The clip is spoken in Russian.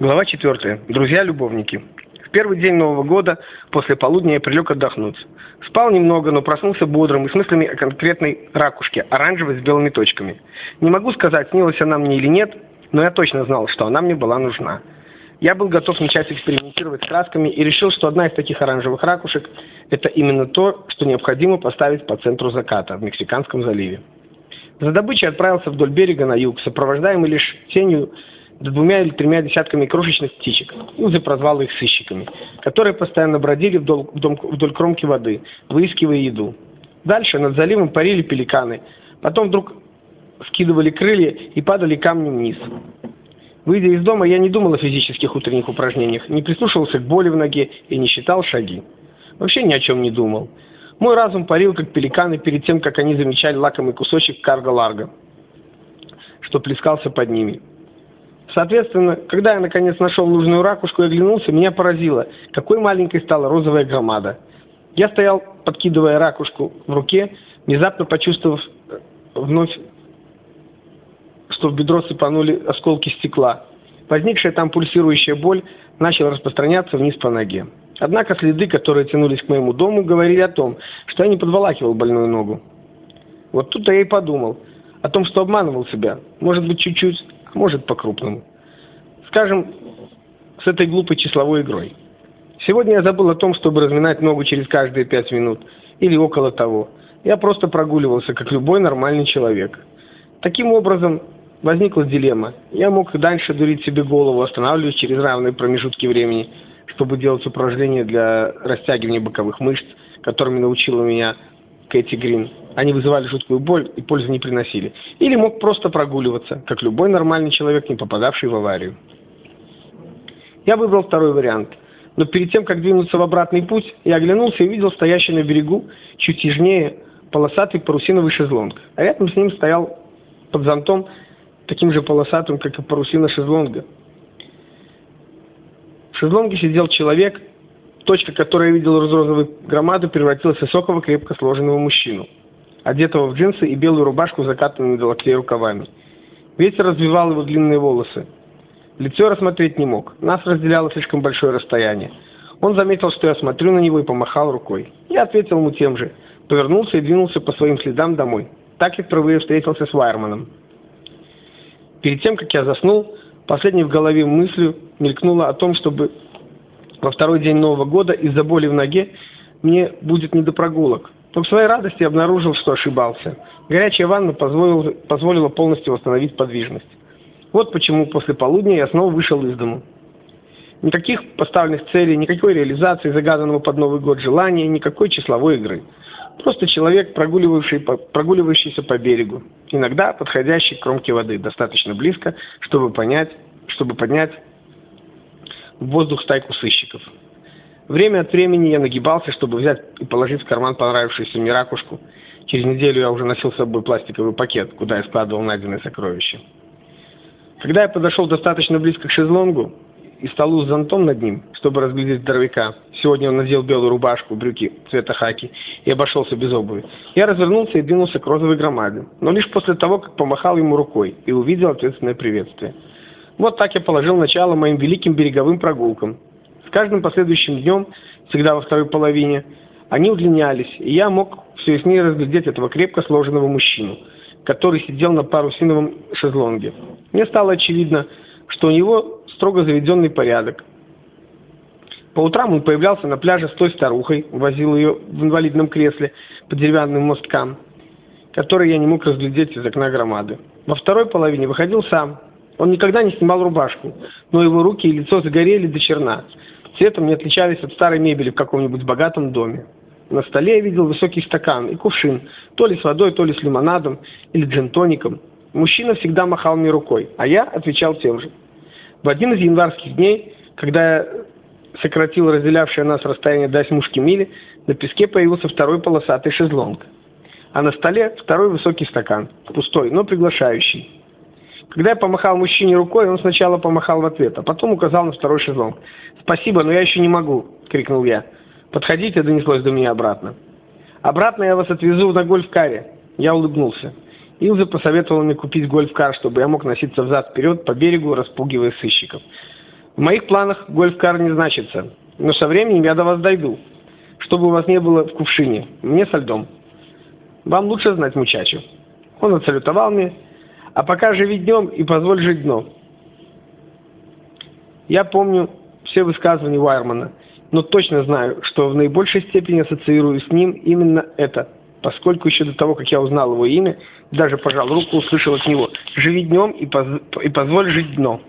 Глава 4. Друзья-любовники. В первый день Нового года после полудня я прилег отдохнуть. Спал немного, но проснулся бодрым и с мыслями о конкретной ракушке, оранжевой с белыми точками. Не могу сказать, снилась она мне или нет, но я точно знал, что она мне была нужна. Я был готов начать экспериментировать с красками и решил, что одна из таких оранжевых ракушек – это именно то, что необходимо поставить по центру заката в Мексиканском заливе. За добычей отправился вдоль берега на юг, сопровождаемый лишь тенью да двумя или тремя десятками крошечных птичек. Юза прозвал их сыщиками, которые постоянно бродили вдоль, вдоль, вдоль кромки воды, выискивая еду. Дальше над заливом парили пеликаны, потом вдруг скидывали крылья и падали камнем вниз. Выйдя из дома, я не думал о физических утренних упражнениях, не прислушивался к боли в ноге и не считал шаги. Вообще ни о чем не думал. Мой разум парил, как пеликаны, перед тем, как они замечали лакомый кусочек карго-ларго, что плескался под ними. Соответственно, когда я наконец нашел нужную ракушку и оглянулся, меня поразило, какой маленькой стала розовая громада. Я стоял, подкидывая ракушку в руке, внезапно почувствовав э, вновь, что в бедро сыпанули осколки стекла. Возникшая там пульсирующая боль начала распространяться вниз по ноге. Однако следы, которые тянулись к моему дому, говорили о том, что я не подволакивал больную ногу. Вот тут-то я и подумал о том, что обманывал себя. Может быть, чуть-чуть, может, по-крупному. Скажем, с этой глупой числовой игрой. Сегодня я забыл о том, чтобы разминать ногу через каждые пять минут или около того. Я просто прогуливался, как любой нормальный человек. Таким образом, возникла дилемма. Я мог и дальше дурить себе голову, останавливаясь через равные промежутки времени – чтобы делать упражнения для растягивания боковых мышц, которыми научила меня Кэти Грин. Они вызывали жуткую боль и пользы не приносили. Или мог просто прогуливаться, как любой нормальный человек, не попадавший в аварию. Я выбрал второй вариант. Но перед тем, как двинуться в обратный путь, я оглянулся и увидел стоящий на берегу, чуть южнее, полосатый парусиновый шезлонг. А рядом с ним стоял под зонтом, таким же полосатым, как и парусина шезлонга, в шезлонге сидел человек, точка, которую я видел из розовой громады, превратилась в высокого, крепко сложенного мужчину, одетого в джинсы и белую рубашку, закатанную до локтей рукавами. Ветер развивал его длинные волосы. Лицо рассмотреть не мог. Нас разделяло слишком большое расстояние. Он заметил, что я смотрю на него и помахал рукой. Я ответил ему тем же. Повернулся и двинулся по своим следам домой. Так я впервые встретился с Вайерманом. Перед тем, как я заснул, Последней в голове мыслью мелькнуло о том, чтобы во второй день Нового года из-за боли в ноге мне будет не до прогулок. Но к своей радости обнаружил, что ошибался. Горячая ванна позволила, позволила полностью восстановить подвижность. Вот почему после полудня я снова вышел из дому. Никаких поставленных целей, никакой реализации загаданного под Новый год желания, никакой числовой игры. Просто человек, прогуливающий, прогуливающийся по берегу, иногда подходящий к кромке воды достаточно близко, чтобы понять, чтобы поднять в воздух стайку сыщиков. Время от времени я нагибался, чтобы взять и положить в карман понравившуюся мне ракушку. Через неделю я уже носил с собой пластиковый пакет, куда я складывал найденные сокровища. Когда я подошел достаточно близко к шезлонгу, и столу с зонтом над ним, чтобы разглядеть здоровяка. Сегодня он надел белую рубашку, брюки цвета хаки и обошелся без обуви. Я развернулся и двинулся к розовой громаде, но лишь после того, как помахал ему рукой и увидел ответственное приветствие. Вот так я положил начало моим великим береговым прогулкам. С каждым последующим днем, всегда во второй половине, они удлинялись, и я мог все яснее разглядеть этого крепко сложенного мужчину, который сидел на парусиновом шезлонге. Мне стало очевидно, что у него строго заведенный порядок. По утрам он появлялся на пляже с той старухой, возил ее в инвалидном кресле по деревянным мосткам, которые я не мог разглядеть из окна громады. Во второй половине выходил сам. Он никогда не снимал рубашку, но его руки и лицо загорели до черна. Цветом не отличались от старой мебели в каком-нибудь богатом доме. На столе я видел высокий стакан и кувшин, то ли с водой, то ли с лимонадом или джентоником. Мужчина всегда махал мне рукой, а я отвечал тем же. В один из январских дней, когда я сократил разделявшее нас расстояние до осьмушки мили, на песке появился второй полосатый шезлонг. А на столе второй высокий стакан, пустой, но приглашающий. Когда я помахал мужчине рукой, он сначала помахал в ответ, а потом указал на второй шезлонг. «Спасибо, но я еще не могу!» — крикнул я. «Подходите!» — донеслось до меня обратно. «Обратно я вас отвезу на гольф-каре!» Я улыбнулся. Илза посоветовала мне купить гольф-кар, чтобы я мог носиться взад-вперед по берегу, распугивая сыщиков. В моих планах гольф-кар не значится, но со временем я до вас дойду, чтобы у вас не было в кувшине, мне со льдом. Вам лучше знать мучачу. Он отсалютовал мне, а пока живи днем и позволь жить дном. Я помню все высказывания Уайермана, но точно знаю, что в наибольшей степени ассоциирую с ним именно это, поскольку еще до того, как я узнал его имя, даже пожал руку, услышал от него «Живи днем и, поз и позволь жить дно».